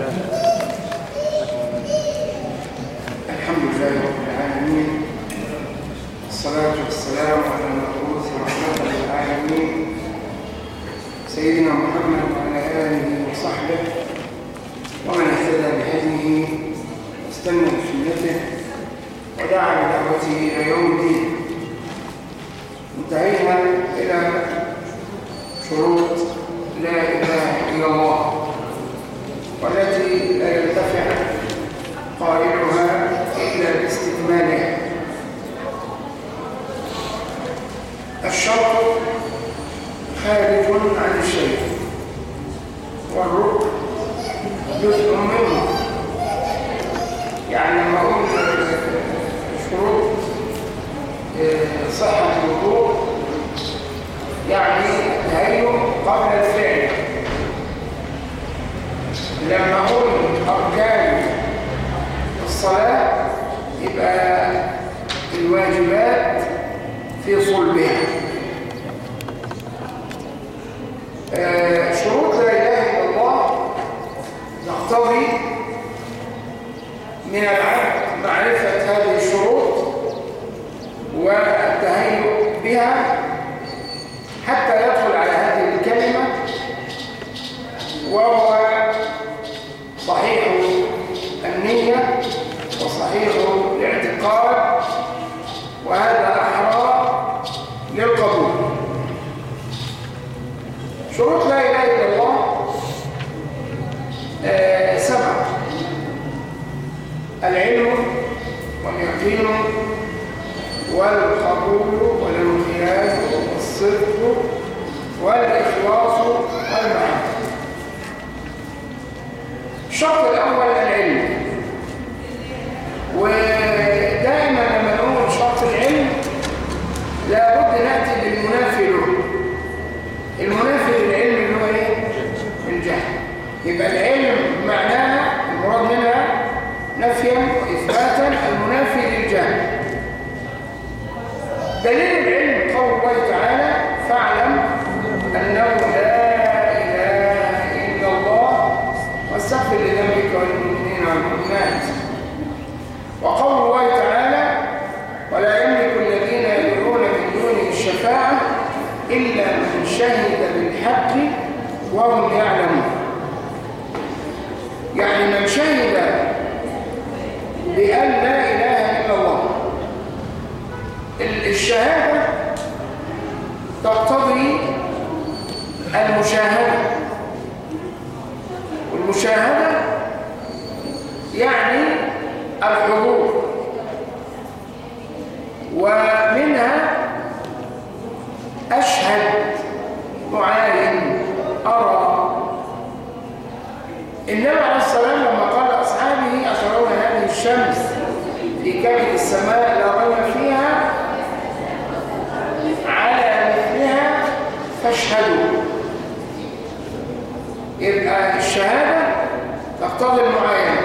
Amen. والمعرفة الشرط الأول العلم ودائما لما نقول شرط العلم لابد نأتي بالمنافي له المنافي للعلم اللي هو إيه؟ الجهل يبقى العلم معناها المراد منها نفيا وإثباتا المنافي للجهل دليل العلم قول الله تعالى فاعلم أنه لا إله إلا الله واستغفر لذنبك والمؤمنين والمؤمنات وقول الله تعالى ولا يملك الذين يدعون من دونه الشفاعة إلا من شهد بالحق وهم يعلمون يعني من شهد بأن لا إله إلا الله الشهادة تقتضي المشاهدة. والمشاهدة يعني الحضور. ومنها أشهد معاين. أرى النبي عليه السلام لما قال لأصحابه أترون هذه الشمس في كبد السماء لا ريب فيها؟ على مثلها فاشهدوا. يبقى الشهادة تقتضي المعاينة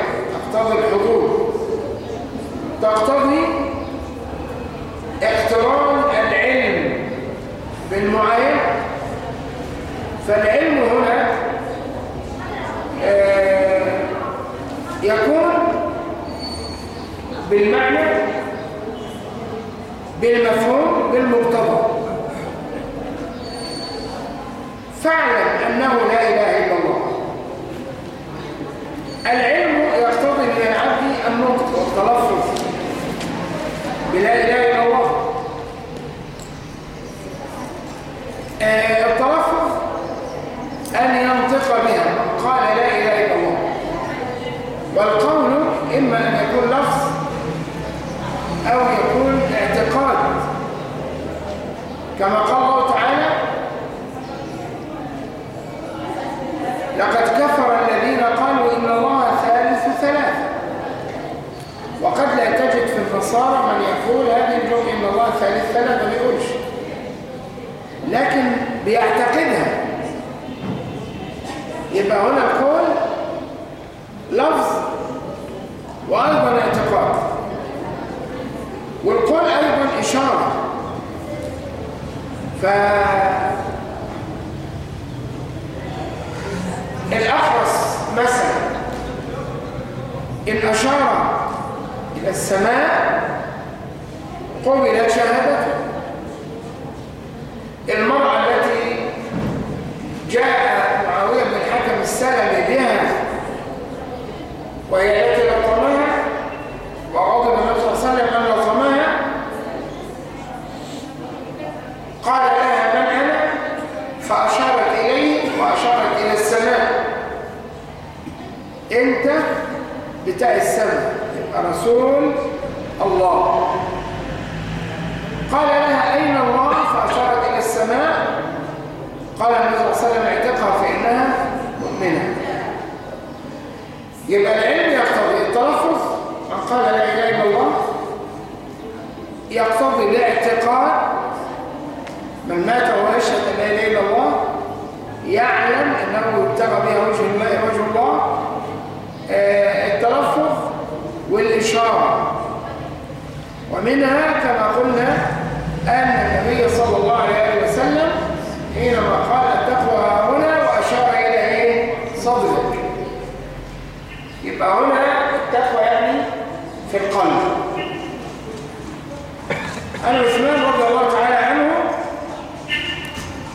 تقتضي الحضور تقتضي اقتران العلم بالمعاينة. فالعلم هنا آه يكون بالمعنى بالمفهوم بالمقتضى. فاعلم أنه لا إله إلا الله. العلم يقتضي من العبد النطق والتلفظ بلا إله إلا الله. آه التلفظ أن ينطق بها من قال لا إله إلا الله والقول إما أن يكون لفظ أو يكون اعتقاد. كما قال الله تعالى لقد كفر الذين قالوا إن الله ثالث ثلاثة. وقد لا تجد في النصارى من يقول هذه الجملة إن الله ثالث ثلاثة ما يقولش. لكن بيعتقدها. يبقى هنا القول لفظ وأيضا اعتقاد. والقول أيضا إشارة. ف الأخرس مثلا إن أشار إلى السماء قبلت شهادته. المرأة التي جاء معاوية بن الحكم السلمي بها وهي التي لطمها وغضب النبي صلى الله عليه وسلم أن لطمها قال لها من أنا؟ فأشارت إليه وأشارت إلى السماء. أنت بتاع السماء. يبقى رسول الله. قال لها أين الله؟ فأشارت إلى السماء. قال النبي صلى الله عليه وسلم اعتقها فإنها مؤمنة. يبقى العلم قال لا إله إلا الله. يقتضي الاعتقاد من مات وهو يشهد لا إله إلا الله يعلم أنه يبتغى بها وجه الله آه، التلفظ والإشارة. ومنها كما قلنا أن النبي صلى الله عليه وسلم حينما قال التقوى هنا وأشار إلى إيه؟ صدرك. يبقى هنا في القلب أنا عثمان رضي الله تعالى عنه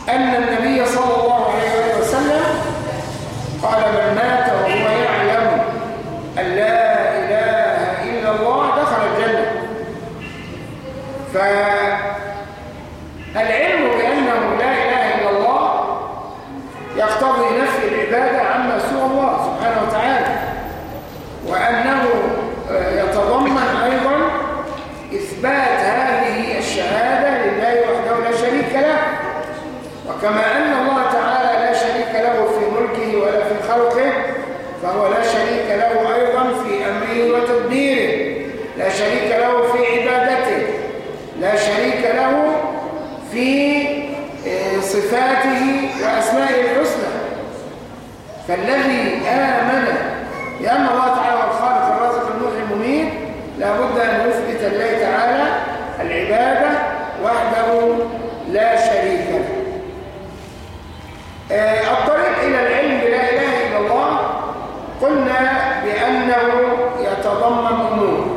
أن النبي صلى الله عليه وسلم قال من مات وهو يعلم أن لا إله إلا الله دخل الجنة. فالعلم بأنه لا إله إلا الله يقتضي نفي العبادة عما سوى الله سبحانه وتعالى وأنه يتضمن أيضا إثبات هذه الشهادة لله وحده لا شريك له وكما أن الله تعالى لا شريك له في ملكه ولا في خلقه فهو لا شريك له أيضا في أمره وتدبيره لا شريك له في عبادته لا شريك له في صفاته وأسمائه الحسنى. فالذي آمن لأن الله تعالى الخالق الرازق المحيي المميت لابد أن يثبت الله تعالى العبادة وحده لا شريك الطريق إلى العلم بلا إله إلا الله قلنا بأنه يتضمن أمور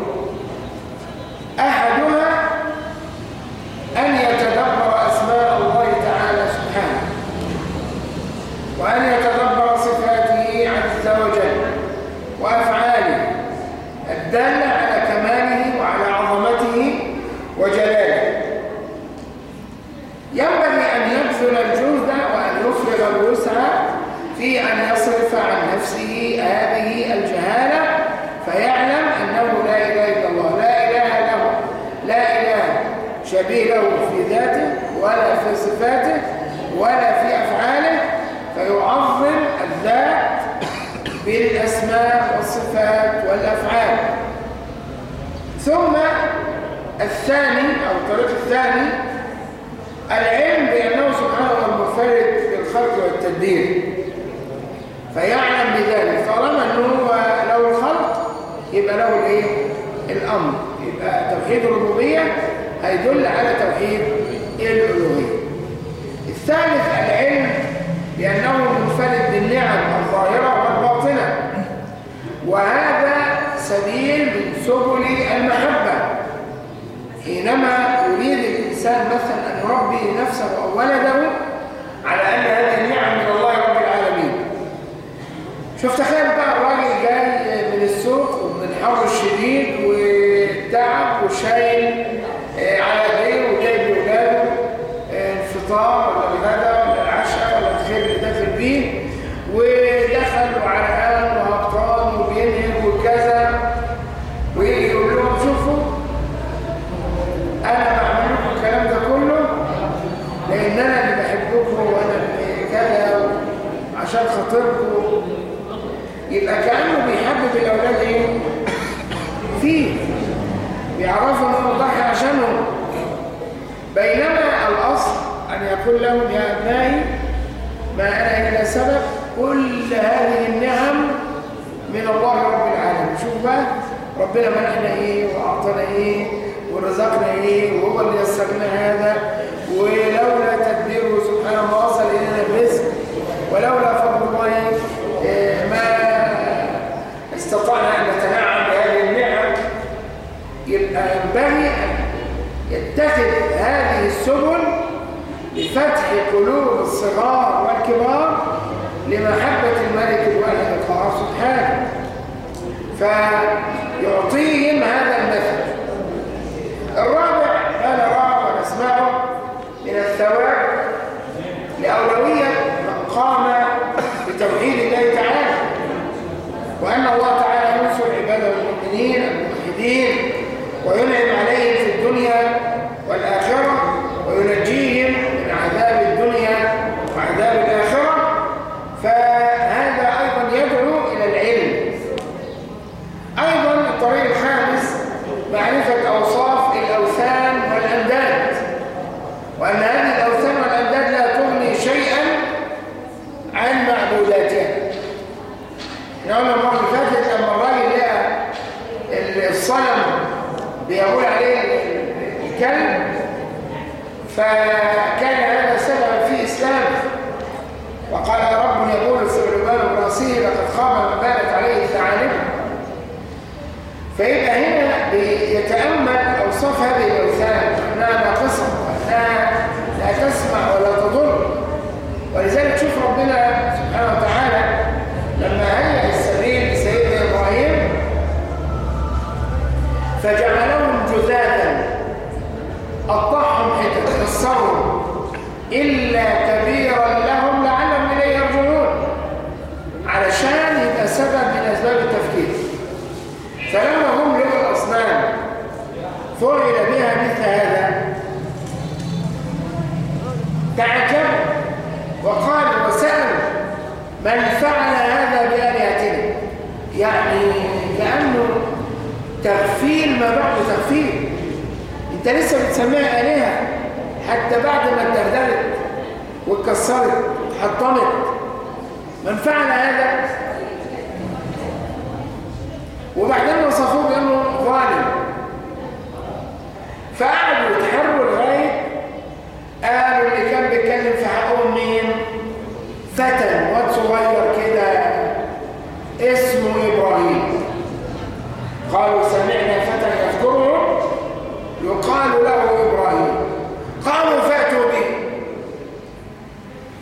أحدها أن يتدبر أسماء الله تعالى سبحانه وأن يتدبر صفاته عز وجل وأفعاله الدالة على كماله وعلى عظمته وجلاله ينبغي أن يبذل الجهد وأن يفرغ الوسع في أن يصرف عن نفسه هذه الجهالة فيعلم أنه لا إله إلا الله لا إله له لا إله شبيه له في ذاته ولا في صفاته ولا في أفعاله فيعظم الذات بالأسماء والصفات والأفعال ثم الثاني أو الطريق الثاني العلم بأنه سبحانه هو المنفرد بالخلق والتدبير. فيعلم بذلك. طالما أنه هو له الخلق يبقى له الإيه؟ الأمر. يبقى توحيد الربوبية هيدل على توحيد الألوهية. الثالث العلم بأنه منفرد بالنعم الظاهرة والباطنة. وهذا سبيل من سبل المحبة. حينما يريد الإنسان مثلا أن يربي نفسه أو ولده على أن هذه النعم من الله رب العالمين. شوف تخيل بقى الراجل جاي من السوق ومن الحر الشديد والتعب وشايل عشان خاطركم. يبقى كأنه بيحبب الأولاد إيه؟ فيه. بيعرفوا انه يضحي عشانهم بينما الأصل أن يقول لهم يا أبنائي ما أنا إلا سبب كل هذه النعم من الله رب العالمين. شوف بقى ربنا منحنا إيه وأعطانا إيه ورزقنا إيه وهو اللي يسر لنا هذا ولولا تدبيره سبحانه الرزق ولولا فضل الله إيه، ما استطعنا أن نتنعم بهذه النعم يبقى ينبغي أن يتخذ هذه السبل لفتح قلوب الصغار والكبار لمحبة الملك الوالد القهار سبحانه. فيعطيهم هذا المثل. الرابع ما نراه ونسمعه من الثواب الموحدين وينعم عليهم في الدنيا والآخرة وينجيهم من عذاب الدنيا وعذاب الآخرة فهذا أيضا يدعو إلى العلم أيضا الطريق الخامس معرفة أوصاف الأوثان والأنداد وأن هذه الأوثان والأنداد لا تغني شيئا عن معبوداتها نقول المرة اللي فاتت لما الراجل لقى الصنم بيقول عليه الكلب فكان هذا سبب في إسلامه وقال رب يقول الثعلبان براسه لقد خاب ما بانت عليه الثعالب. فيبقى هنا بيتأمل أوصاف هذه الأوثان أنها ناقصة وأنها لا تسمع ولا تضر. ولذلك شوف ربنا سبحانه وتعالى لما هيأ السبيل لسيدنا إبراهيم فجعلهم جذاذا قطعهم حتت كسرهم إلا كبيرا لهم لعلهم إليه يرجعون علشان يبقى سبب من أسباب التفكير فلما هم لقوا الأصنام فعل بها مثل هذا تعجبوا وقالوا وسألوا من فعل هذا بآلهتنا يعني كأنه تغفيل ما بعد تغفيل. انت لسه بتسميها آلهة. حتى بعد ما اتدهدلت واتكسرت واتحطمت من فعل هذا؟ وبعدين وصفوه بأنه ظالم. فقعدوا يتحروا لغاية قالوا اللي كان بيتكلم في حقهم مين؟ فتى واد صغير كده اسمه قالوا سمعنا فتى يذكره. يقال له إبراهيم. قالوا فاتوا به.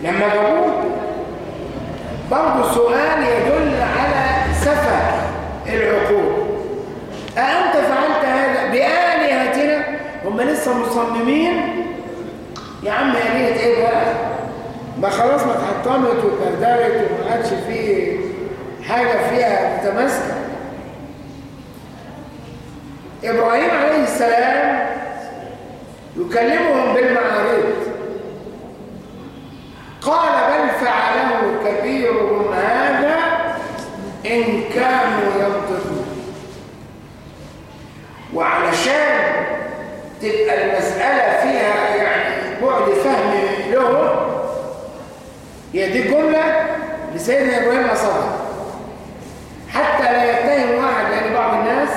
لما جابوه برضه السؤال يدل على سفه العقول. أأنت فعلت هذا بآلهتنا؟ هم لسه مصممين؟ يا عم آلهة إيه بقى؟ ما خلاص ما اتحطمت واتبردلت وما عادش فيه حاجة فيها متماسكة إبراهيم عليه السلام يكلمهم بالمعارض قال بل فعله كبيرهم هذا إن كانوا ينطقون. وعلشان تبقى المسألة فيها يعني بعد فهم لهم هي دي الجملة لسيدنا إبراهيم أصابها حتى لا يتهم واحد لأن بعض الناس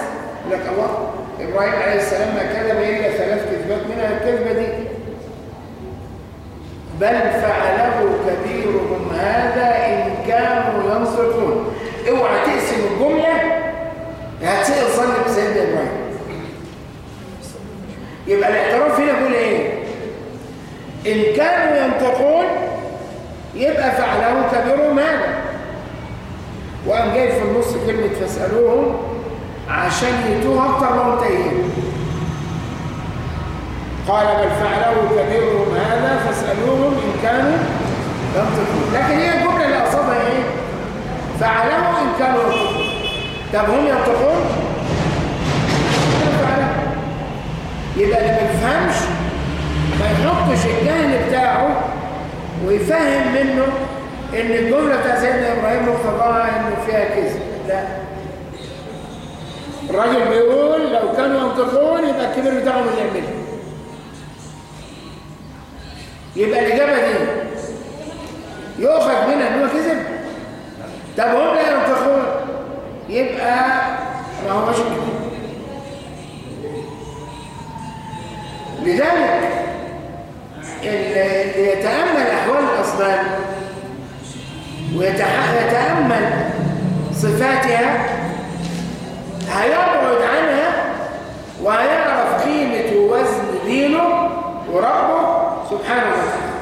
يقول لك الله إبراهيم عليه السلام ما كذب إلا ثلاث كذبات منها الكذبة دي. بل فعله كبيرهم هذا إن كانوا ينصفون اوعى تقسم الجملة هتسئل الظن بسيدنا إبراهيم. يبقى الاعتراف هنا يقول إيه؟ إن كانوا ينطقون يبقى فعله كبيرهم هذا. وقام جاي في النص كلمة فاسألوهم عشان يتوه أكتر ما تايهين قال بل فعله كبيرهم هذا فاسألوهم إن كانوا ينطقون لكن هي الجملة اللي أصابها إيه؟ فعلموا إن كانوا ينطقون طب هم ينطقون؟ يبقى اللي ما يفهمش ما يحطش الجهل بتاعه ويفهم منه إن الجملة بتاع سيدنا إبراهيم مقتضاها إنه فيها كذب. لا. الراجل بيقول لو كانوا ينطقون يبقى الكبير بتاعهم اللي يعملها. يبقى الإجابة دي يؤخذ منها إن هو كذب؟ طب هم لا ينطقون. يبقى ما هوش كذب لذلك اللي يتأمل أحوال الأصنام ويتأمل صفاتها هيبعد عنها وهيعرف قيمة ووزن دينه وربه سبحانه وتعالى.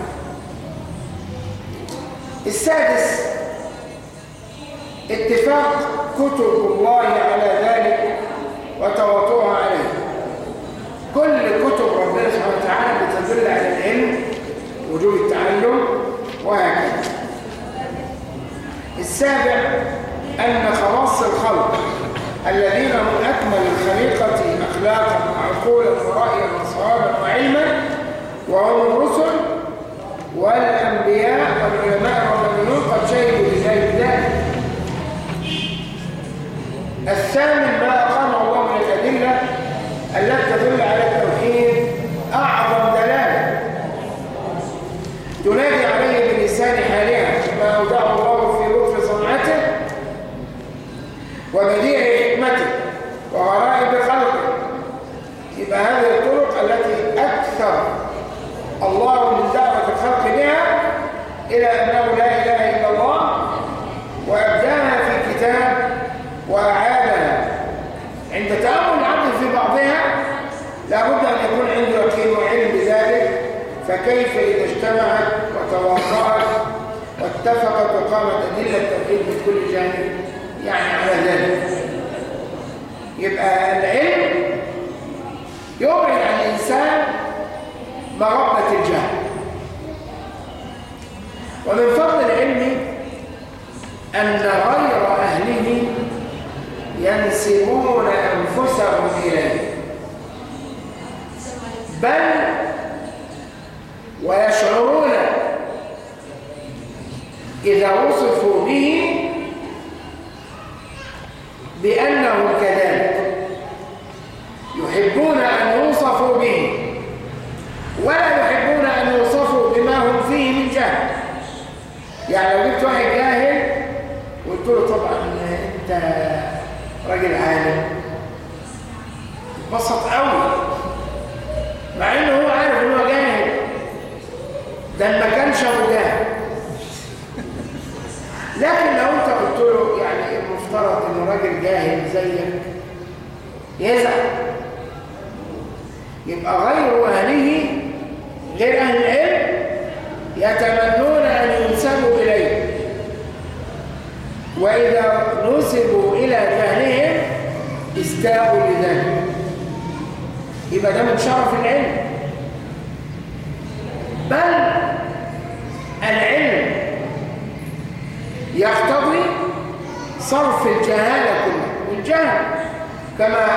السادس اتفاق كتب الله على ذلك وتواطؤها عليه. الذين هم أكمل الخليقة أخلاقا وعقولا ورأيا وصوابا وعلما وهم الرسل والأنبياء والعلماء والمؤمنون قد شهدوا بذلك الثامن ما أقام الله من الأدلة التي تدل على التوحيد أعظم دلالة تنادي عليه بلسان حالها ما أودعه الله في لطف صنعته وبديع حكمته وغرائب خلقه يبقى هذه الطرق التي أكثر الله من دعوة الخلق بها إلى أنه لا إله إلا الله وأبداها في كتاب وأعادها عند تأمل العبد في بعضها لابد أن يكون عنده يقين وعلم بذلك فكيف إذا اجتمعت وتواصلت واتفقت وقامت أدلة التوحيد من كل جانب؟ يعني على ذلك. يبقى العلم يبعد عن الإنسان مغبة الجهل. ومن فضل العلم أن غير أهله ينسبون أنفسهم إليه. بل ويشعرون إذا وصفوا به بأنه كذلك. يحبون أن يوصفوا به ولا يحبون أن يوصفوا بما هم فيه من جهل. يعني لو جبت واحد جاهل وقلت له طبعا أنت راجل عالم اتبسط قوي مع انه هو عارف ان هو جاهل ده ما كانش ابو جاهل لكن لو انت قلت له يعني المفترض انه راجل جاهل زيك يزعل يبقى غير أهله غير أهل العلم يتمنون أن ينسبوا إليه. وإذا نسبوا إلى جهلهم استاءوا لذلك. يبقى ده من شرف العلم. بل العلم يقتضي صرف الجهالة كلها. والجهل كما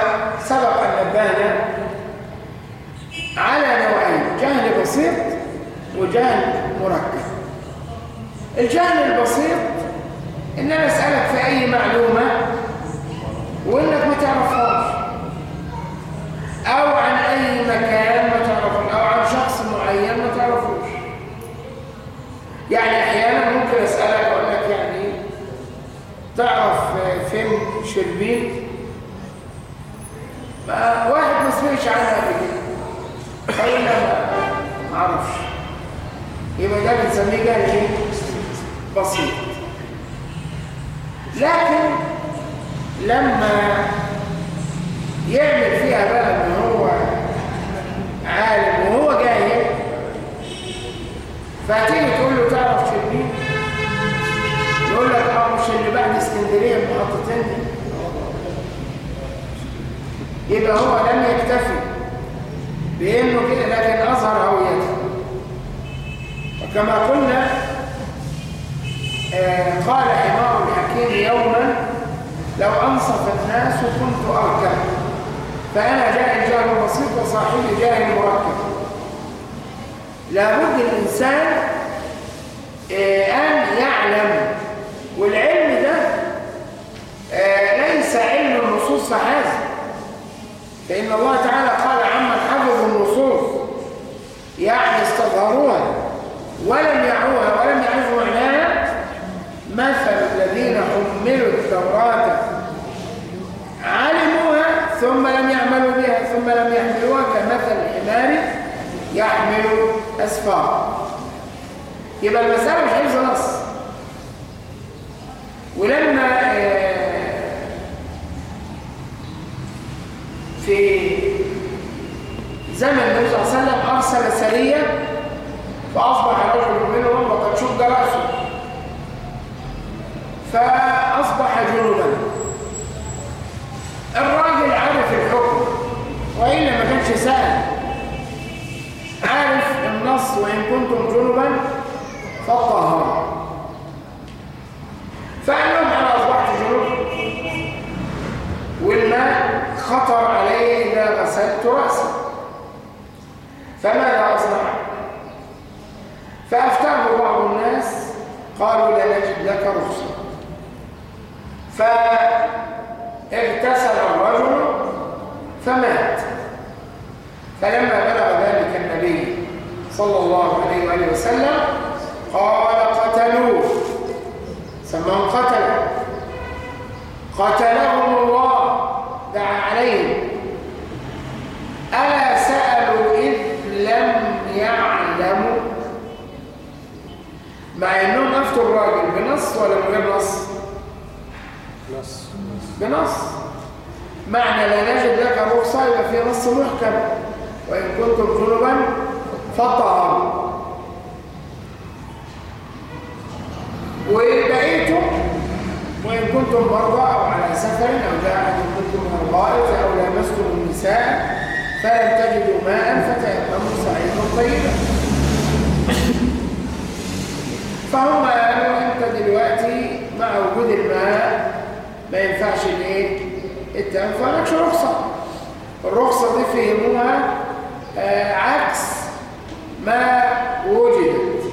سبق أن نبهنا على نوعين جهل بسيط وجهل مركب. الجهل البسيط إن أنا أسألك في أي معلومة وإنك ما تعرفهاش أو عن أي مكان ما تعرفوش أو عن شخص معين ما تعرفوش يعني أحيانا ممكن أسألك وأقول لك يعني تعرف فين شربين ما واحد ما سمعش عنها قبل فإن ما أعرفش. يبقى ده بنسميه جهل إيه؟ بسيط. لكن لما يعمل فيها بقى إن هو عالم وهو جاهل فتيجي تقول له تعرف شربين يقول لك آه مش اللي بعد اسكندرية بمحطتين دي. يبقى هو لم يكتفي بأنه كده لكن أظهر هويته. وكما قلنا آه قال حمار الحكيم يوما لو أنصف الناس كنت أركب. فأنا جاهل جاهل بسيط وصاحبي جاهل مركب. لابد الإنسان أن يعلم. والعلم ده ليس علم النصوص فحسب. فإن الله تعالى قال عمن حفظ النصوص يعني استظهروها. ولم يعوها ولم يعرفوا معناها. مثل الذين حملوا التوراة. علموها ثم لم يعملوا بها ثم لم يحملوها كمثل الحمار يحمل أسفار. يبقى المسألة مش حفظ نص. ولما في زمن النبي صلى الله عليه وسلم أرسل سرية فأصبح رجل منهم وقد شج رأسه. فأصبح جنوبا. الراجل عارف الحكم وإلا ما كانش سأل عارف النص وإن كنتم جنبا فالطهارة فقال لهم أنا أصبحت جنوب والماء خطر علي إذا غسلت رأسي. فماذا أصنع؟ فأفتاه بعض الناس قالوا لا نجد لك رخصة. فاغتسل الرجل فمات. فلما بلغ ذلك النبي صلى الله عليه وآله وسلم قال قتلوه. سماهم قتل قتلهم الله. دعا عليهم. ألا سألوا إذ لم يعلموا. مع أنهم أفتوا الراجل بنص ولا من غير نص؟ نص. بنص. معنى لا نجد لك رخصة يبقى في نص محكم. وإن كنتم جنبا فطهروا وبقيتم وإن كنتم مرضى أو على سفر أو جاء أحد منكم من الغائط أو لامستم النساء فلم تجدوا ماء فتيمموا صعيدا طيبا. فهم قالوا أنت دلوقتي مع وجود الماء ما ينفعش الإيه؟ التيمم فمالكش رخصة الرخصة؟ دي فهموها آه عكس ما وجدت.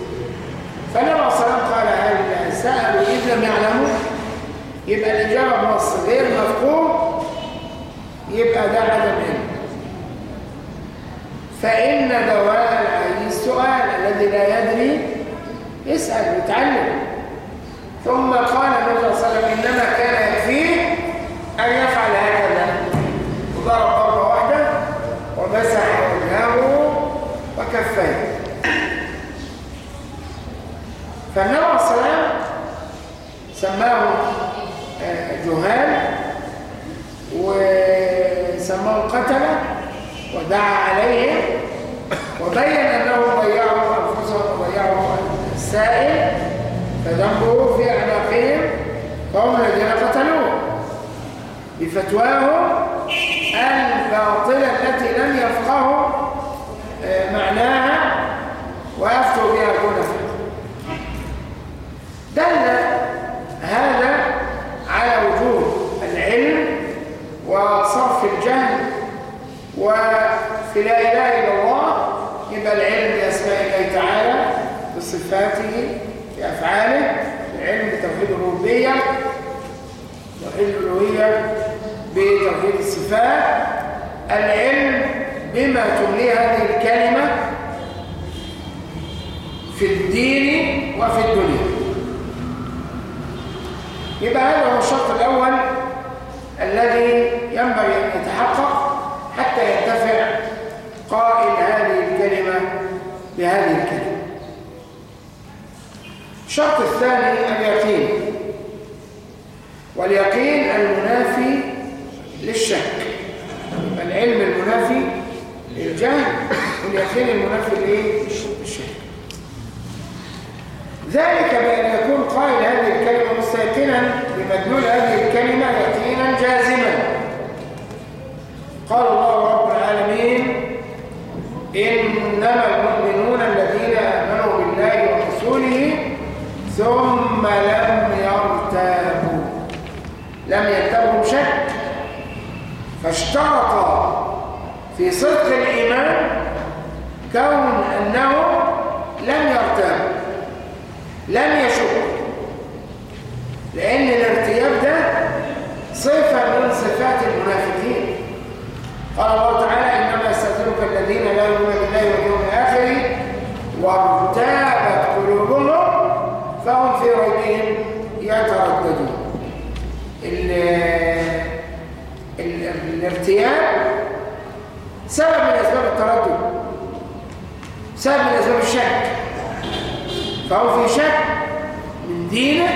فالنبي عليه والسلام قال هل سألوا إذ لم يعلموا؟ يبقى الإجابة بنص غير مفهوم. يبقى ده عدم علم فإن دواء العي السؤال الذي لا يدري يسأل ويتعلم ثم قال النبي صلى الله عليه وسلم إنما كان يكفيه أن يفعل هكذا. وضرب ضربة واحدة ومسح وجهه وكفيه. فالنبي عليه الصلاة سماه جهال وسماه قتلة ودعا عليهم وبين أنهم ضيعوا أنفسهم وضيعوا السائل فذنبه في أعناقهم فهم الذين قتلوه. بفتواهم الباطلة التي لم يفقهوا معناها وأفتوا بها دون فقه دل هذا على وجود العلم وصرف الجهل وفي لا إله إلا الله يبقى العلم بأسماء الله تعالى بصفاته بأفعاله العلم بتوحيد الربوبية توحيد الألوهية بتوحيد الصفات العلم بما تمليه هذه الكلمة في الدين وفي الدنيا. يبقى هذا هو الشرط الأول الذي ينبغي أن يتحقق حتى ينتفع قائل هذه الكلمة بهذه الكلمة. الشرط الثاني اليقين. واليقين المنافي للشك. العلم المنافي للجهل واليقين المنافي للشك. ذلك بأن يكون قائل هذه الكلمة مستيقنا بمدلول هذه الكلمة يقينا جازما. قال إنما المؤمنون الذين آمنوا بالله ورسوله ثم لم يرتابوا. لم يرتابوا شك فاشترط في صدق الإيمان كون أنه لم يرتابوا لم يشك لأن الارتياب ده صفة من صفات المنافقين. قال الله تعالى يستذلك الذين لا يؤمنون بالله واليوم الآخر وارتابت قلوبهم فهم في ريبهم يترددون. ال ال الارتياب سبب من أسباب التردد سبب من أسباب الشك. فهو في شك من دينه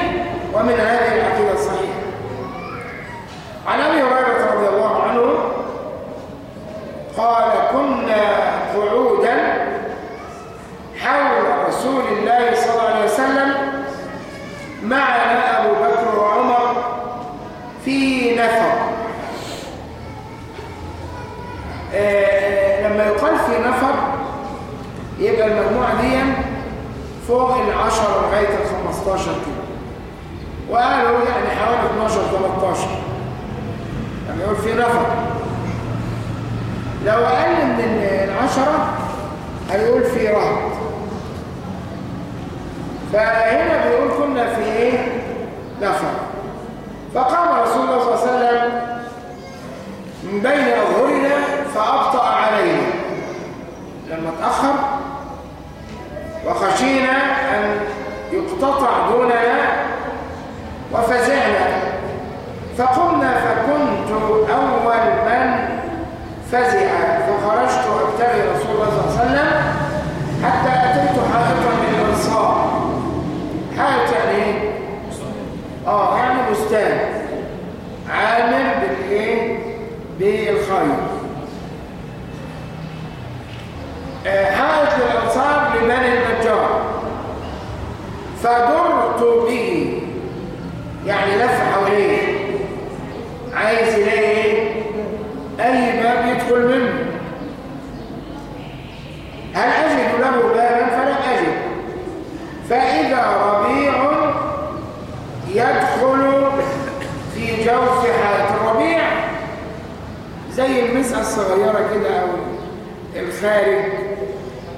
ومن هذه العقيدة الصحيحة. عن أبي هريرة رضي الله عنه قال كنا قعودا حول رسول الله صلى الله عليه وسلم معنا أبو بكر في نفر آه لما يقال في نفر يبقى المجموعة دي فوق العشرة لغاية الخمستاشر كده. وقالوا يعني حوالي 12 13 يعني يقول في نفر. لو أقل من العشرة هيقول في رهط فهنا بيقول كنا في إيه؟ نفر. فقام رسول الله صلى الله عليه وسلم من بين أظهرنا فأبطأ لما تأخر وخشينا أن يقتطع دوننا وفزعنا فقمنا فكنت أول من فزع فخرجت أبتغي رسول الله صلى الله عليه وسلم حتى أتيت حائطا من الأنصار حائط يعني إيه؟ آه يعني بستان عامل بالإيه؟ بالخير حائط للأنصار لبني النجار. فدرت به. يعني لف حواليه. عايز إيه؟ أي باب يدخل منه. هل أجد له بابا؟ فلم أجد. فإذا ربيع يدخل في جوف حائط الربيع زي المسعى الصغيرة كده أو الخارج.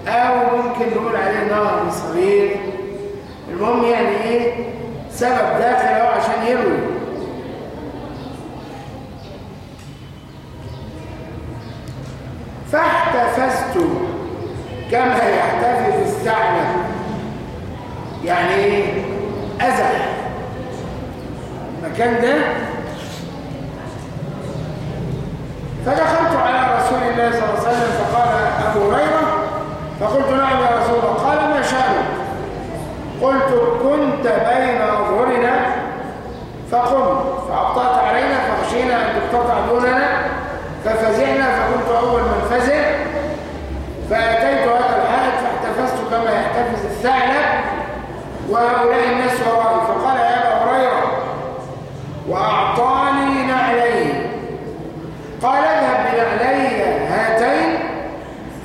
أو ممكن نقول عليه نهر صغير. المهم يعني إيه؟ سبب داخل اهو عشان يروي. فاحتفزت كما يحتفظ الثعلب يعني إيه؟ ازح المكان ده فدخلت على رسول الله صلى الله عليه وسلم فقال أبو هريرة فقلت نعم يا رسول الله. قال ما شأنك؟ قلت كنت بين أظهرنا فقمت فأبطأت علينا فخشينا أن تقتطع دوننا. ففزعنا فكنت أول من فزع. فأتيت هذا الحائط فاحتفظت كما يحتفظ الثعلب. وهؤلاء الناس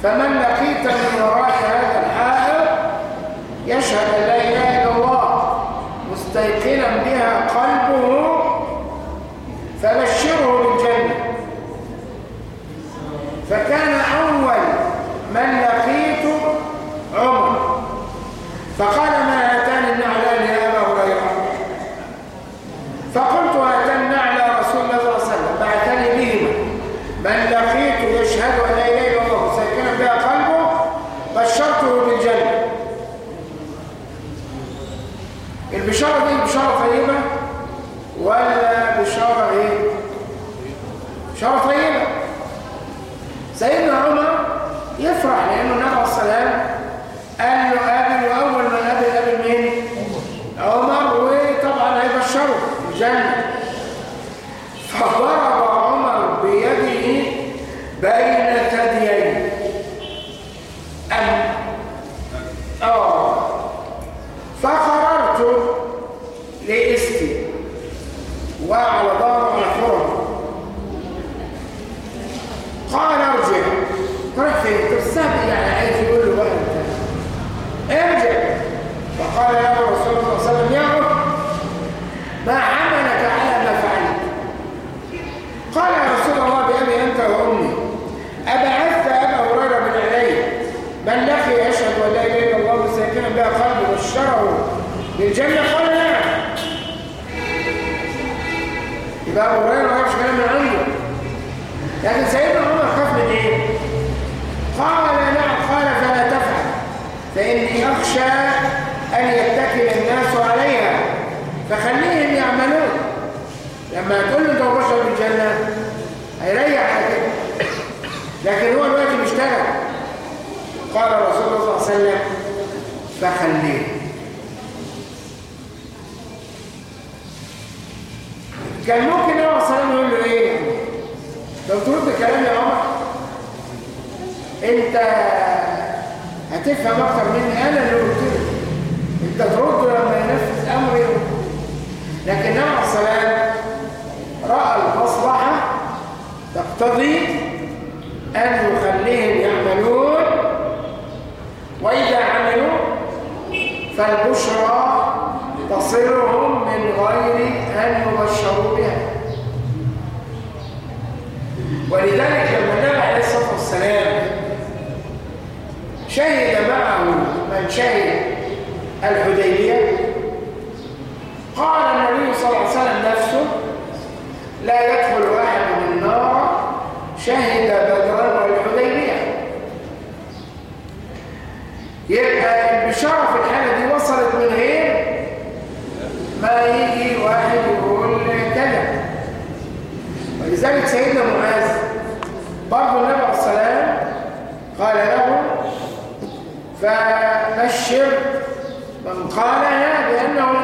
فمن قال النبي صلى الله عليه وسلم نفسه لا يدخل أحد النار شهد بدرا والحديبية. يبقى البشارة في الحالة دي وصلت من غير ما يجي واحد يقول كذا ولذلك سيدنا معاذ برضه النبي عليه السلام قال له فبشر من قالها بأنه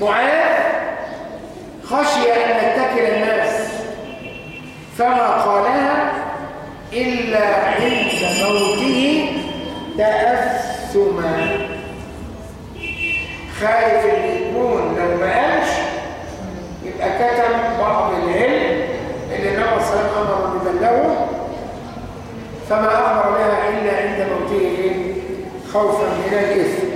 معاذ خشي أن يتكل الناس. فما قالها إلا عند موته تأثما. خايف ان يكون لو ما قالش يبقى كتم بعض العلم اللي النبي صلى الله عليه وسلم أمر ببلغه فما اخبر بها إلا عند موته خوفا من الإثم.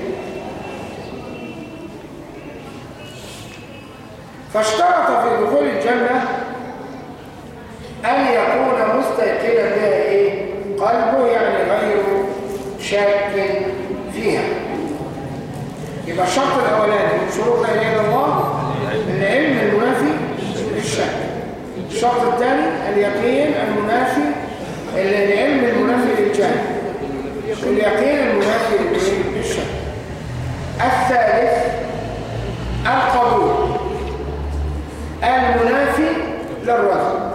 فاشترط في دخول الجنة أن يكون مستيقنا بها إيه قلبه يعني غير شاك فيها. يبقى الشرط الأولاني من شروط لا إله إلا الله العلم المنافي للشك. الشرط الثاني اليقين المنافي العلم المنافي للجهل. اليقين المنافي للشك. الثالث القبول. المنافي للرفض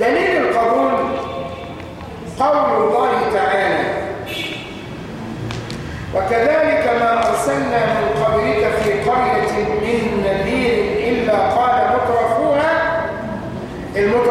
دليل القبول قول الله تعالى وكذلك ما أرسلنا من قبلك في قرية من نذير إلا قال مترفوها المترفون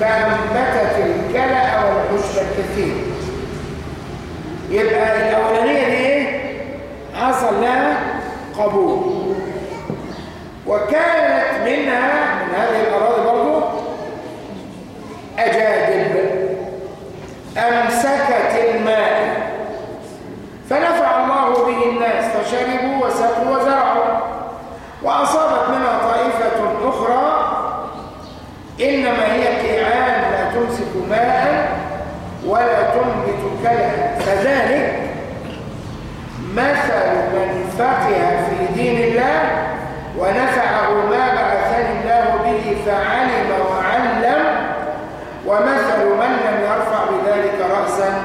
فأنبتت الكلأ والعشب الكثير يبقى الأولانية دي إيه؟ حصل لها قبول وكانت منها من هذه الأراضي برضو أجادب أمسكت الماء فنفع الله به الناس فشربوا وسقوا وزرعوا وأصابت منها طائفة أخرى إنما هي كيعان لا تمسك ولا تنبت كلها فذلك مثل من فقه في دين الله ونفعه ما بعثني الله به فعلم وعلم ومثل من لم يرفع بذلك رأسا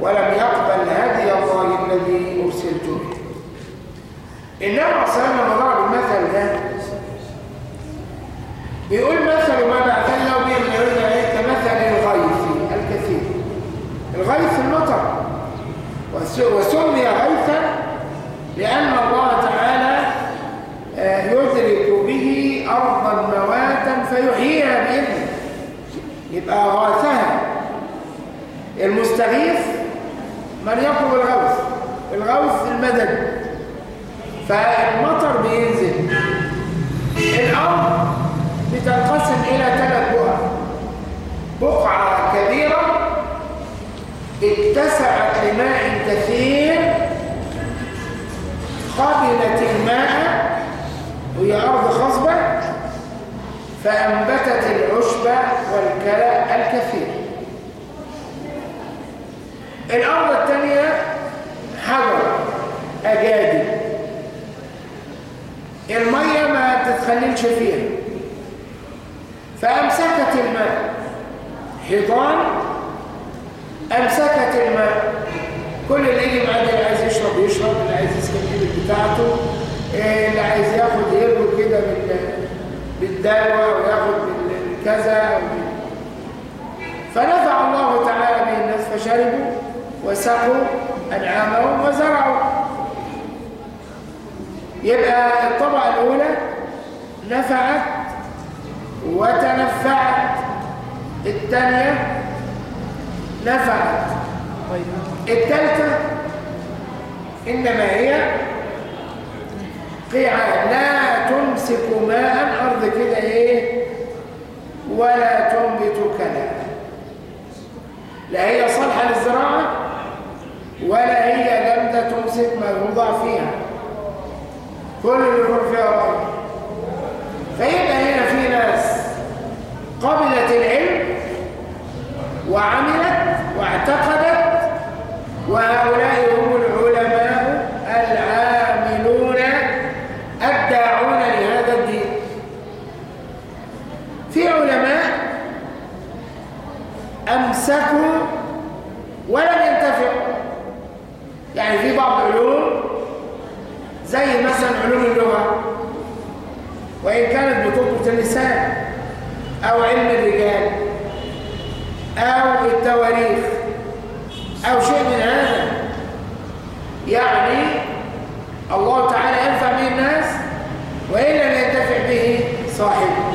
ولم يقبل هدي الله الذي أرسلت به. النبي عليه الصلاة والسلام ده. بيقول مثل ما بعثنا به من العلم كمثل الغيث الكثير الغيث المطر وس- وسمي غيثا لأن الله تعالى آه، يدرك به أرضا مواتا فيحييها بإذنه. يبقى غاثها المستغيث من يطلب الغوث الغوث المدد. فالمطر بينزل. الأرض بتنقسم إلى ثلاث بقع. بقعة كبيرة اتسعت لماء كثير قبلت الماء وهي أرض خصبة فأنبتت العشب والكلى الكثير. الأرض الثانية حجر أجادي. المية ما تتخللش فيها. فأمسكت الماء. حيطان أمسكت الماء كل اللي يجي معاه اللي عايز يشرب يشرب اللي عايز يسكن الإبل بتاعته إيه اللي عايز ياخد يرجو كده بال- بالدلوى وياخد بالكذا فنفع الله تعالى به الناس فشربوا وسقوا أنعامهم وزرعوا. يبقى الطبقة الأولى نفعت وتنفعت الثانية نفعت. الثالثة إنما هي قيعان لا تمسك ماء أرض كده إيه؟ ولا تنبت كلام. لا هي صالحة للزراعة ولا هي جامدة تمسك ما يوضع فيها. كل اللي يكون فيها رأي فيبقى هنا في ناس قبلت العلم وعملت واعتقدت وهؤلاء أمسكوا ولم ينتفعوا يعني في بعض العلوم زي مثلا علوم اللغة وإن كانت بتضبط اللسان أو علم الرجال أو التواريخ أو شيء من هذا. يعني الله تعالى ينفع به الناس وإن لم ينتفع به صاحبه.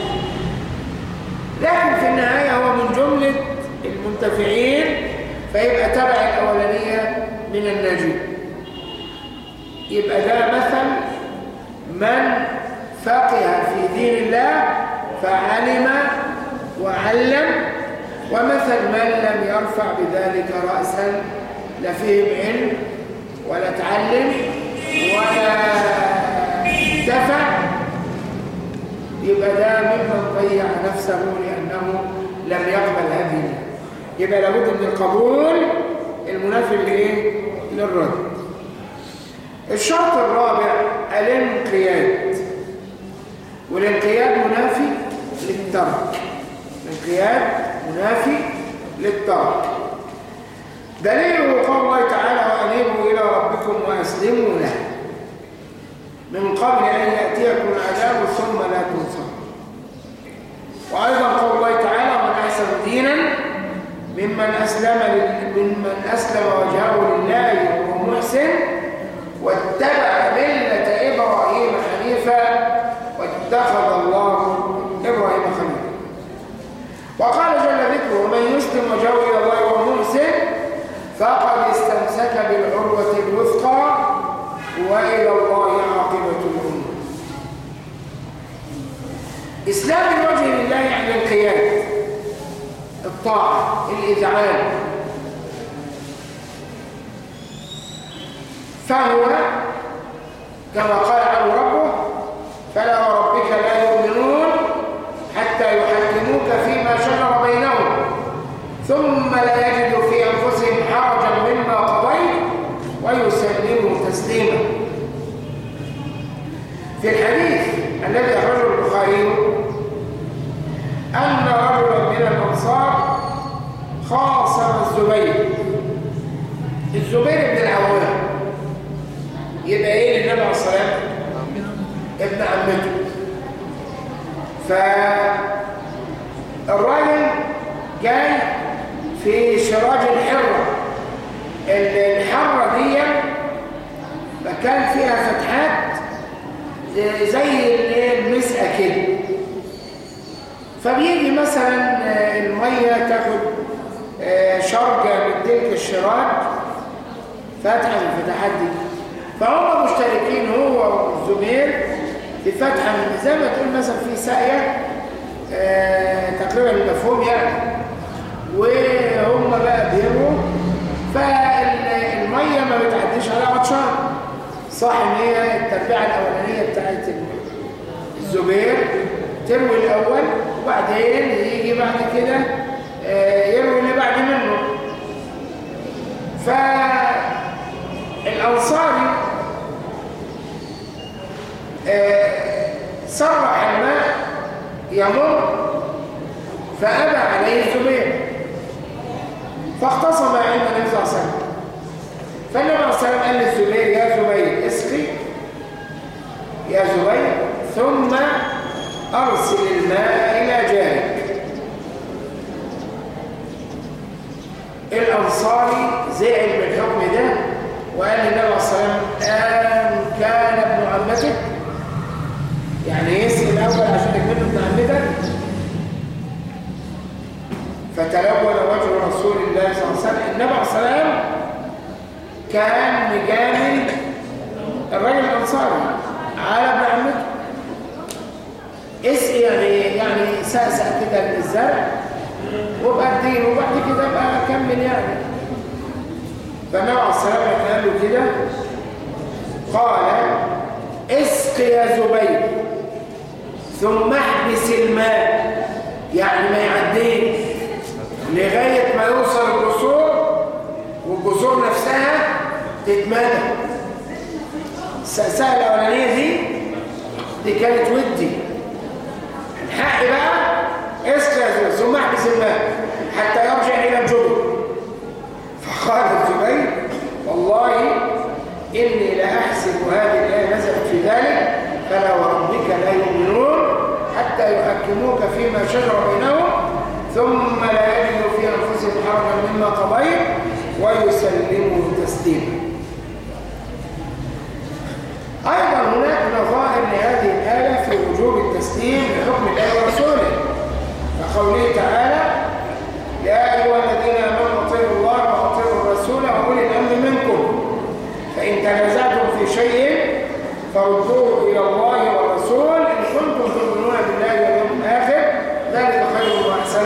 لكن في النهاية هو من المنتفعين فيبقى تبع الأولانية من الناجين. يبقى ده مثل من فقه في دين الله فعلم وعلم ومثل من لم يرفع بذلك رأسا لا فهم علم ولا تعلم ولا دفع. يبقى ده ممن ضيع نفسه لأنه لم يقبل هذه يبقى لابد من القبول المنافي لإيه؟ للرد الشرط الرابع الانقياد. والانقياد منافي للترك. الانقياد منافي للترك. دليله قول الله تعالى وأنيبوا إلى ربكم وأسلموا له. من قبل أن يأتيكم العذاب ثم لا تنصرون وأيضا قول الله تعالى ممن أسلم ممن أسلم وجهه لله وهو محسن واتبع ملة إبراهيم حنيفا واتخذ الله إبراهيم خليلا. وقال جل ذكره ومن يسلم وجهه إلى الله وهو محسن فقد استمسك بالعروة الوثقى وإلى الله عاقبة الأمور. إسلام الوجه لله يعني القياد الطاعة الإذعان فهو كما قال عنه ربه فلا وربك لا يؤمنون حتى يحكموك فيما شجر بينهم ثم لا يجدوا في أنفسهم حرجا مما قضيت ويسلموا تسليما. في الحديث الذي أخرجه البخاري أن رجلا من الأنصار خاصم الزبير الزبير بن العوام. يبقى إيه للنبي عليه والسلام ابن عمته. فالراجل جاي في شراج الحرة. الحرة دي كان فيها فتحات زي المسقة كده. فبيجي مثلا المية تاخد شرجة من تلك الشراج فتحة من الفتحات دي. فهم مشتركين هو والزبير في فتحة من زي ما تقول مثلا في ساقية تقريبا المفهوم يعني. وهم بقى بيروا فالمية ما بتعديش على عطشان صح إن هي التربيعة الأولانية بتاعت الزبير. تروي الأول. وبعدين يجي بعد كده يروي اللي بعد منه. فالأنصاري صرح الماء يمر فأبى عليه الزبير فاختصم عند النبي صلى الله عليه وسلم. فالنبي عليه الصلاة قال للزبير يا زبير اسقي. يا زبير ثم أرسل الماء إلى جارك الأنصاري زعل بالحكم ده وقال للنبي عليه الصلاة أن كان ابن عمتك. يعني يسقي الأول عشان يكون ابن عمتك. فتلون وجه رسول الله صلى الله عليه وسلم. النبي عليه الصلاة كان مجامل الرجل الأنصاري على ابن عمته. اسقي يعني يعني سأسأ كده من الزرع وبقدين وبعد كده بقى أكمل يعني فالنبي عليه الصلاة والسلام قال له كده؟ قال إسق يا زبير. ثم احبس الماء. يعني ما يعديش لغاية ما يوصل الجسور والجسور نفسها تتمدى السأساء الأولانية دي؟ دي كانت ودي. الحق بقى اسكت ثم احبس الماء حتى يرجع إلى الجبل فقال الزبير والله إني لأحسب هذه الآية نزلت في ذلك فلا وربك لا يؤمنون حتى يحكموك فيما شجر بينهم ثم لا يجدوا في أنفسهم حرجا مما قضيت ويسلموا تسليما. أيضا هناك نظائر لهذه الآية في وجوب التسليم لحكم الله ورسوله. كقوله تعالى يا أيها الذين آمنوا اطيعوا الله وأطيعوا الرسول وأولي الأمر منكم فإن تنازعتم في شيء فردوه إلى الله والرسول إن كنتم تؤمنون بالله واليوم الآخر ذلك خير وأحسن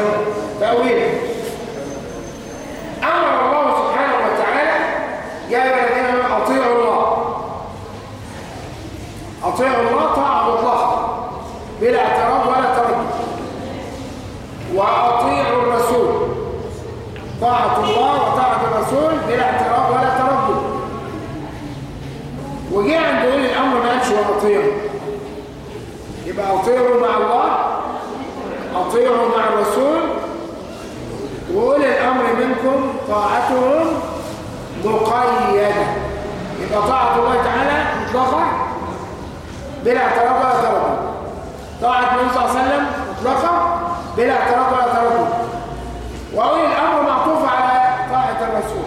تأويلا أمر الله سبحانه وتعالى يا أيها الذين آمنوا أطيعوا الله أطيعوا الله طاعة مطلقة بلا اعتراض ولا تردد وأطيعوا الرسول طاعة الله وطاعة الرسول بلا اعتراض ولا تردد وجي عند أولي الأمر ما قالش وأطيعوا يبقى أطيعوا مع الله أطيعوا مع الرسول وأولي الأمر منكم طاعتهم مقيدة. يبقى طاعة الله تعالى مطلقة بلا اعتراض ولا تردد طاعة النبي صلى الله عليه وسلم مطلقة بلا اعتراض ولا تردد وأولي الأمر معطوف على طاعة الرسول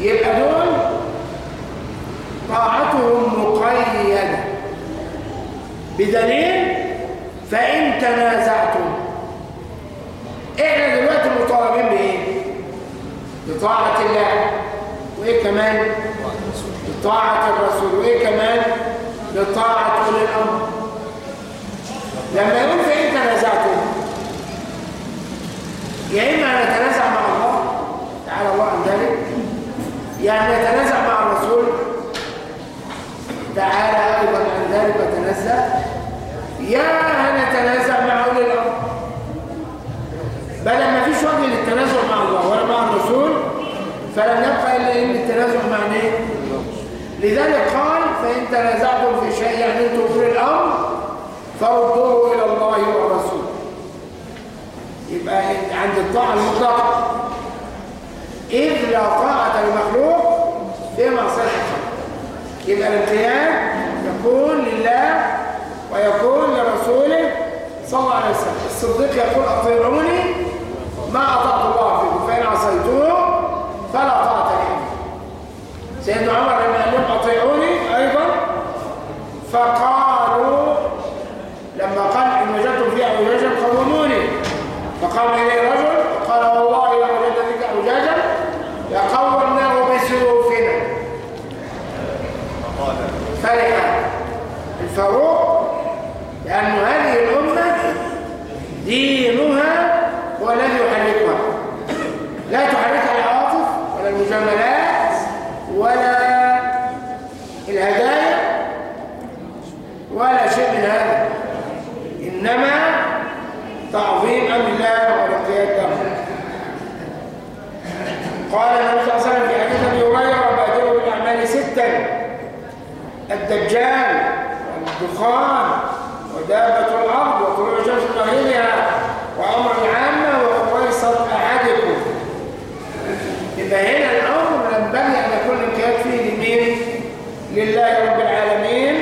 يبقى دول طاعتهم مقيدة بدليل فإن تنازعتم إحنا دلوقتي مطالبين بإيه؟ بطاعة الله. وإيه كمان؟ بطاعة الرسول. وإيه كمان؟ بطاعة أولي الأمر. لما يقول فإن تنازعتم يا إما نتنازع مع الله. تعالى الله عن ذلك. يعني نتنازع مع الرسول. تعالى أيضا عن ذلك وتنزع يا هنتنازع مع أولي الأمر. بل ما فيش وجه للتنازع فلم يبقى إلا إن التنازع معناه إيه؟ لذلك قال فإن تنازعتم في شيء يعني أنتم في الأمر فردوه إلى الله والرسول. يبقى عند الطاعة المطلقة إذ لا طاعة المخلوق في معصية يبقى الامتياز يكون لله ويكون لرسوله صلى الله عليه وسلم. الصديق يقول أطيعوني؟ ما أطعت الله فيكم. فإن عصيتوه فلا طاعة لي. سيدنا عمر لما قال لهم أطيعوني أيضا؟ فقالوا لما قال إن وجدتم في أعوجاجا قوموني. فقام إليه رجل وقال والله لو وجدت فيك أعوجاجا لقومناه بسيوفنا. فرح الفاروق لأن هذه الأمة دينها الذي يحركها. لا تحركها المجاملات ولا الهدايا ولا شيء من هذا. إنما تعظيم أمر الله والانقياد له قال النبي صلى الله عليه وسلم في حديث أبي هريرة بادروا بالاعمال ستا الدجال والدخان ودابة الأرض وطلوع الشمس من يبقى هنا الأمر ينبغي أن يكون الانقياد فيه لمين؟ لله رب العالمين.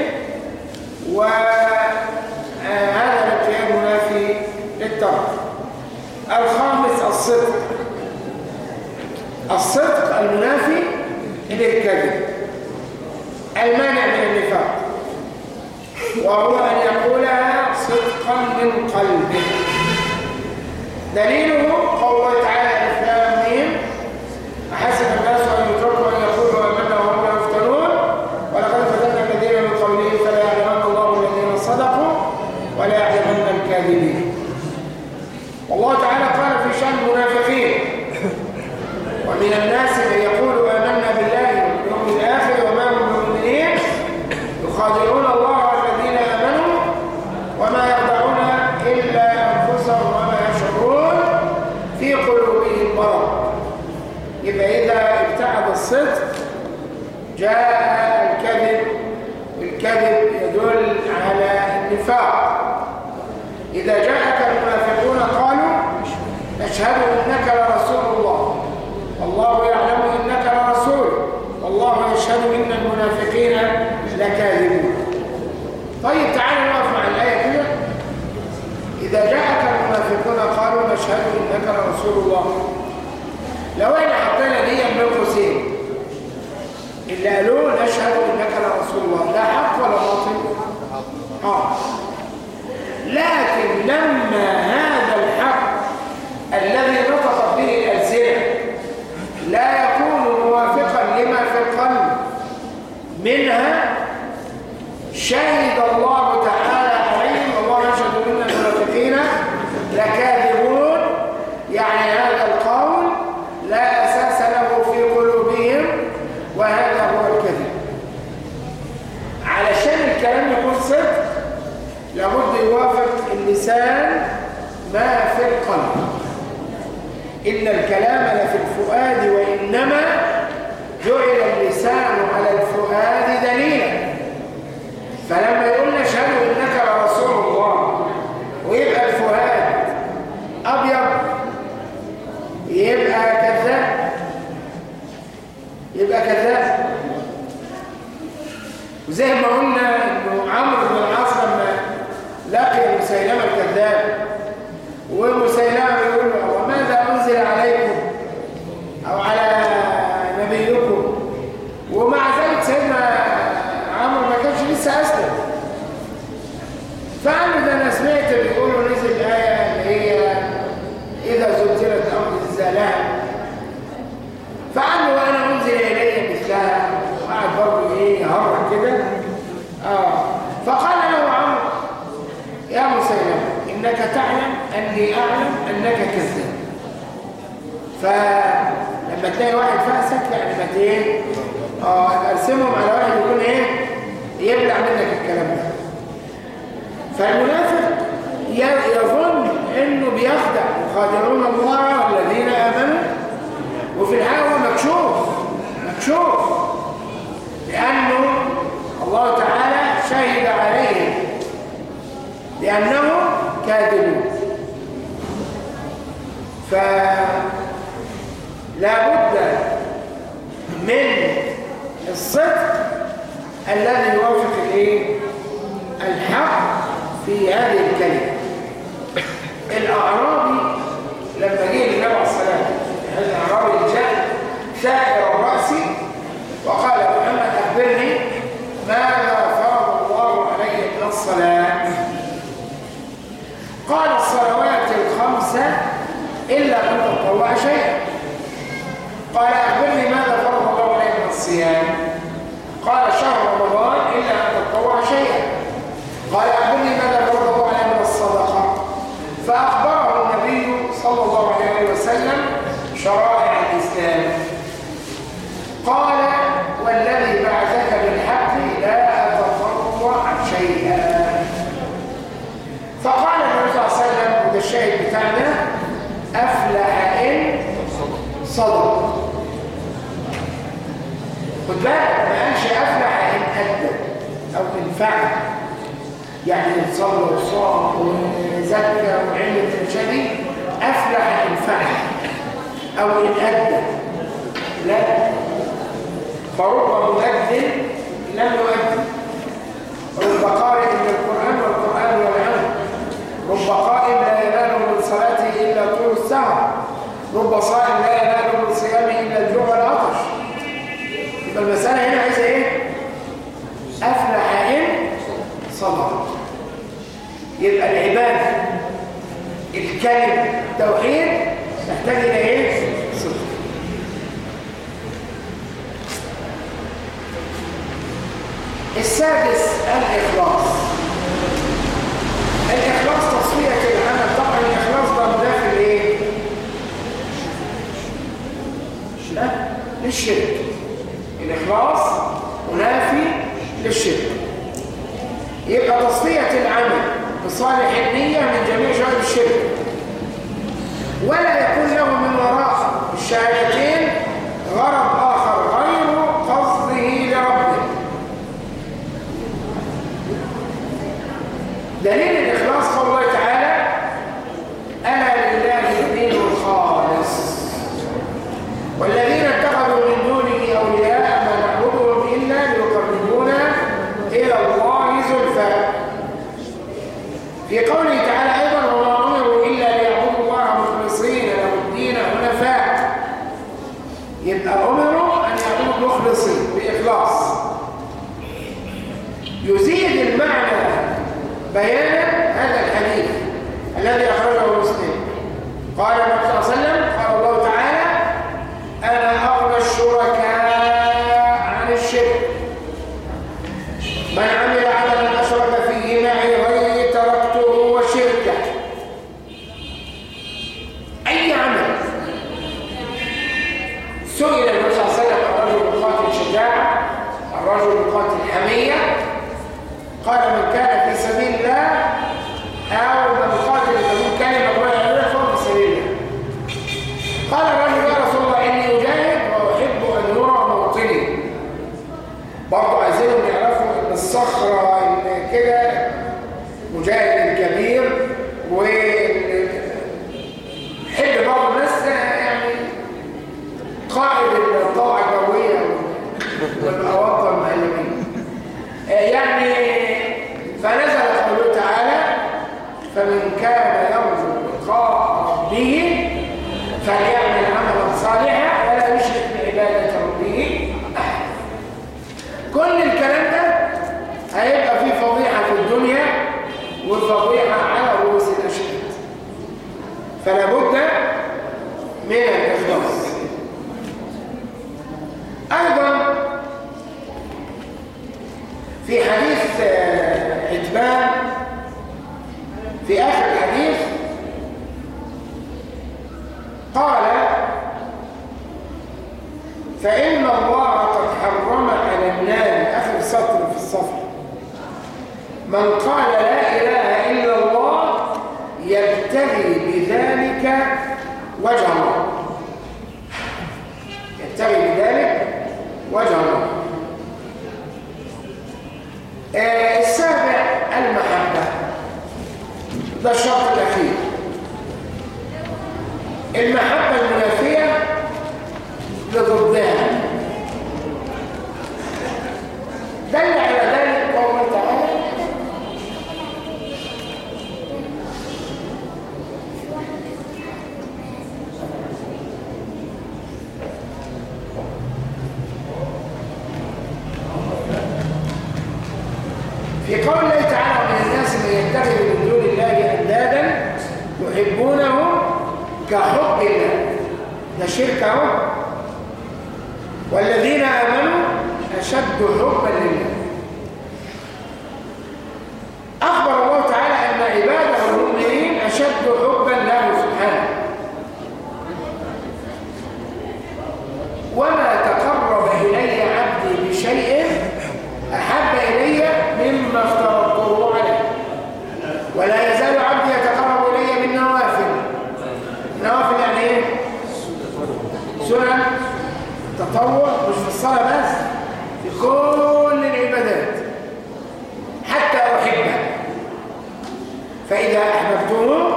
وهذا الانقياد منافي للترك. الخامس الصدق. الصدق المنافي للكذب المانع من النفاق. وهو أن يقولها صدقا من قلبه. دليله قوله تعالى أحسب الناس أن يتركوا أن يقولوا آمنا وهم لا يفتنون ولقد فتنا الذين من قبلهم فلا يعلمن الله الذين صدقوا ولا يعلمن الكاذبين والله تعالى قال في شأن المنافقين ومن الناس من يقول آمنا بالله واليوم الآخر وما هم مؤمنين يخادعون الله والذين آمنوا وما يخدعون إلا أنفسهم وما يشعرون في قلوبهم مرض يبقى إذا ابتعد الصدق جاء الكذب والكذب يدل على النفاق إذا جاءك المنافقون قالوا نشهد إنك لرسول الله. والله يعلم إنك لرسول. والله يشهد إن المنافقين لكاذبون. طيب تعالوا نقف مع الآية كده. إذا جاءك المنافقون قالوا نشهد إنك لرسول الله. لو إحنا حطينا دي من قوسين اللي قالوا نشهد إنك لرسول الله. ده حق ولا باطل؟ آه. لكن لما هذا الحق الذي نطقت به الألسنة لا يكون موافقا لما في القلب منها شهد الله تعالى عليهم الله يشهد ان المنافقين لكاذبون. يعني هذا القول لا أساس له في قلوبهم وهذا هو الكذب. علشان الكلام يكون صدق لابد يوافق اللسان ما في القلب. إن الكلام لفي الفؤاد وإنما جعل اللسان على الفؤاد دليلا. فلما يقول نشهد إنك لرسول الله ويبقى الفؤاد أبيض يبقى كذاب يبقى كذاب وزي ما قلنا إنه عمرو بن العاص لما لقي مسيلمة الكذاب ومسيلمه يقول له وماذا انزل عليكم أو على نبيكم ومع ذلك سيدنا عمرو ما كانش لسه اسلم فقال له ده أنا سمعت بيقولوا نزل الايه اللي هي اذا زلزلت الأرض زلزالها فقال له وأنا انزل الي مثلها وقعد برضه إيه يهرج كده آه فقال له عمرو يا مسيلمه انك تعلم اني اعلم انك كذاب فلما تلاقي واحد فاسك يعني آه أرسمهم على واحد يكون إيه؟ يبلع منك الكلام ده. فالمنافق يظن انه بيخدع يخادعون الله والذين امنوا وفي الحقيقة هو مكشوف مكشوف لأنه الله تعالى شهد عليهم بانهم كاذبون فلا بد من الصدق الذي يوافق الايه؟ الحق في هذه الكلمة. الأعرابي لما جه للنبي عليه الصلاة والسلام الأعرابي جاء ثائر الرأس وقال محمد أخبرني ماذا فرض الله علي من الصلاة؟ قال الصلوات الخمسة إلا أن تطوع شيئا. قال أخبرني ماذا فرض الله علي من الصيام؟ قال شهر رمضان إلا أن تطوع شيئا. قال أخبرني ماذا فرض علي من الصدقة. فأخبره النبي صلى الله عليه وسلم شرائع الإسلام. قال والذي بعثك بالحق لا أتطوع شيئا. فقال النبي صلى الله عليه وسلم وده الشاهد بتاعنا أفلح إن صدق. خد بالك. قالش أفلح أدب أو إن فعل يعني إن صلى وصام وزكى وعمل الشديد أفلح إن فعل أو أدب لا. فرب مؤذن لم يؤذن. رب قارئ من القرآن والقرآن والعلم. رب قائم لا ينال من صلاته إلا طول السهر. رب صائم لا ينال من صيامه إلا الجوع والعطش يبقى المسألة هنا عايزة إيه؟ أفلح إن صدق يبقى العبادة الكلمة التوحيد تحتاج إلى إيه؟ السادس الإخلاص الإخلاص تصفية العمل طبعا الإخلاص ده مداخل إيه؟ لا للشرك الإخلاص منافي للشرك. يبقى تصفية العمل بصالح النية من جميع شهر الشرك. ولا يكون له من وراء الشهادتين غرض آخر غير قصده لربه. دليل الإخلاص قول الله تعالى ألا لله الدين الخالص والذين اتخذوا من دونه أولياء ما نعبدهم إلا ليقربونا إلى الله زلفى في قوله تعالى أيضا وما أمروا إلا ليعبدوا الله مخلصين له الدين حنفاء. يبقى أمروا أن يعبدوا مخلصين بإخلاص. يزيد المعنى بيانا هذا الحديث الذي أخرجه مسلم. قال النبي صلى الله عليه وسلم قال الله تعالى أنا أغنى الشركاء عن الشرك من عمل عملا أشرك فيه معي غيري تركته وشركه أي عمل سئل النبي صلى الله عليه وسلم الرجل يقاتل شجاعة الرجل يقاتل حمية قال من كان في سبيل الله أو من قاتل فمن كلمة الله يعلمها فهو في سبيل الله قال الرجل يا رسول الله إني أجاهد وأحب أن يرى موطني برضه عايزينهم يعرفوا إن الصخرة إن كده مجاهد كبير و حب بعض الناس يعني قائد الطاقة الجوية والأواقع المعلمين يعني فنزل قوله تعالى فمن كان يرجو لقاء ربه فليعمل عملا صالحا ولا يشرك بعبادة ربه أحد كل الكلام ده هيبقى فيه فضيحة في الدنيا وفضيحة على رؤوس الأشهاد فلا بد من الإخلاص أيضا في حديث عتبان في آخر الحديث قال فإن الله قد حرم على النار آخر سطر في الصفر من قال لا إله إلا الله يبتغي بذلك وجه الله يبتغي بذلك وجه الله السابع المحبة. ده الشرط الأخير. المحبة المنافية لجردان دل على ذلك قوله تعالى في قوله تعالى من الناس من يتخذ من دون الله أندادا يحبونه كحب الله. ده شرك والذين آمنوا أشد حبا لله التطوع مش في الصلاة بس في كل العبادات حتى أحبه فإذا أحببته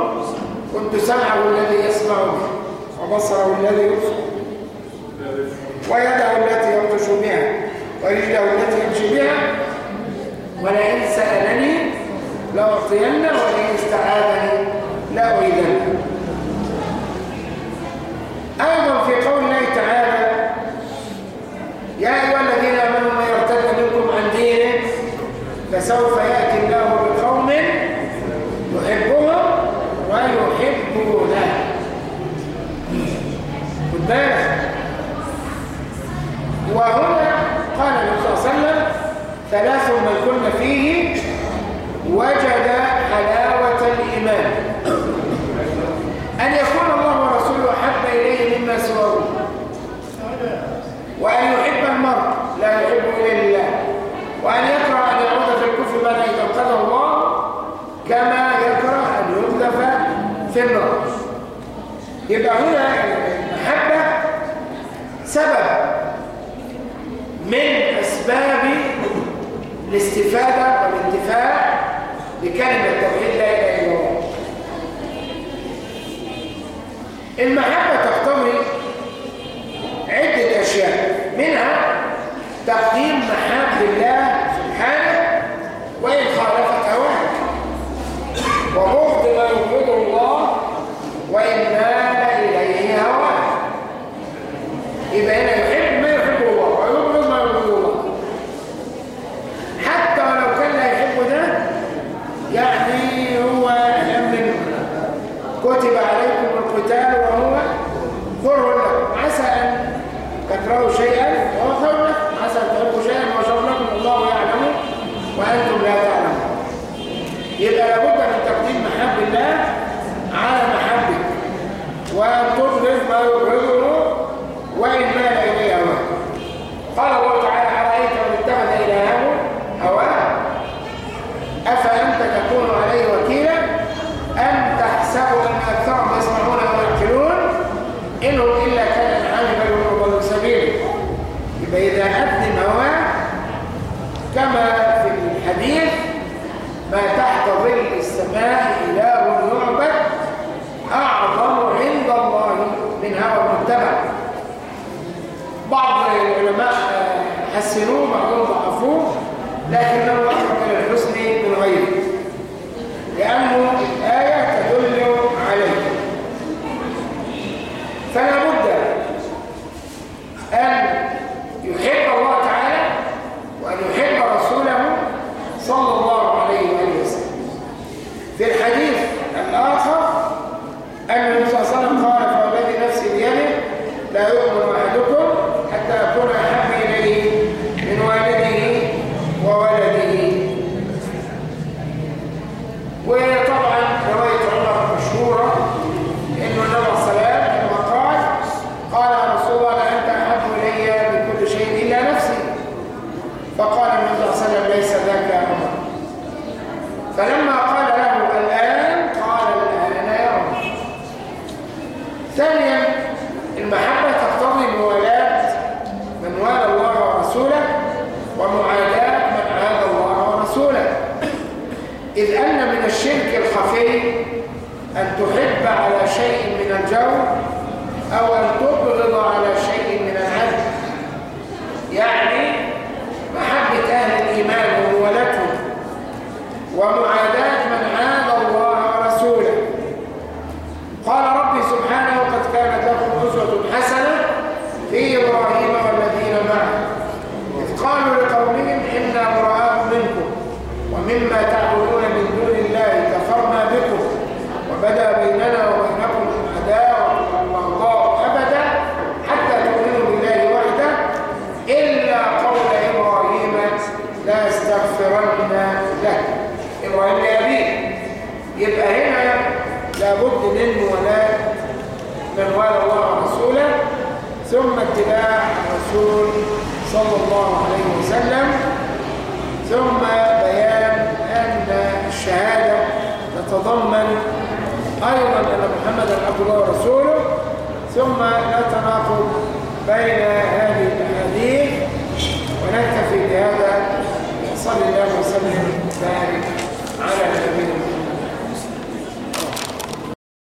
كنت سمعه الذي يسمع به وبصره الذي يبصر ويده التي يبطش بها ورجله التي يمشي بها. ولئن سألني لأعطينه ولئن استعاذني لأعيدنا أيضا في قول الله تعالى يا أيها الذين آمنوا من يرتد منكم عن دين فسوف يأتي الله بقوم يحبهم ويحبونه. خد بالك. وهنا قال النبي صلى الله عليه وسلم ثلاث من كن فيه وجد حلاوة الإيمان. أن يكون الله ورسوله أحب إليه مما سواه. وأن يحب المرء لا يحبه إلا لله. وأن يكره أن يعود في الكفر بعد أن ينقذه الله كما يكره أن يقذف في النار. يبقى هنا المحبة سبب من أسباب الاستفادة والانتفاع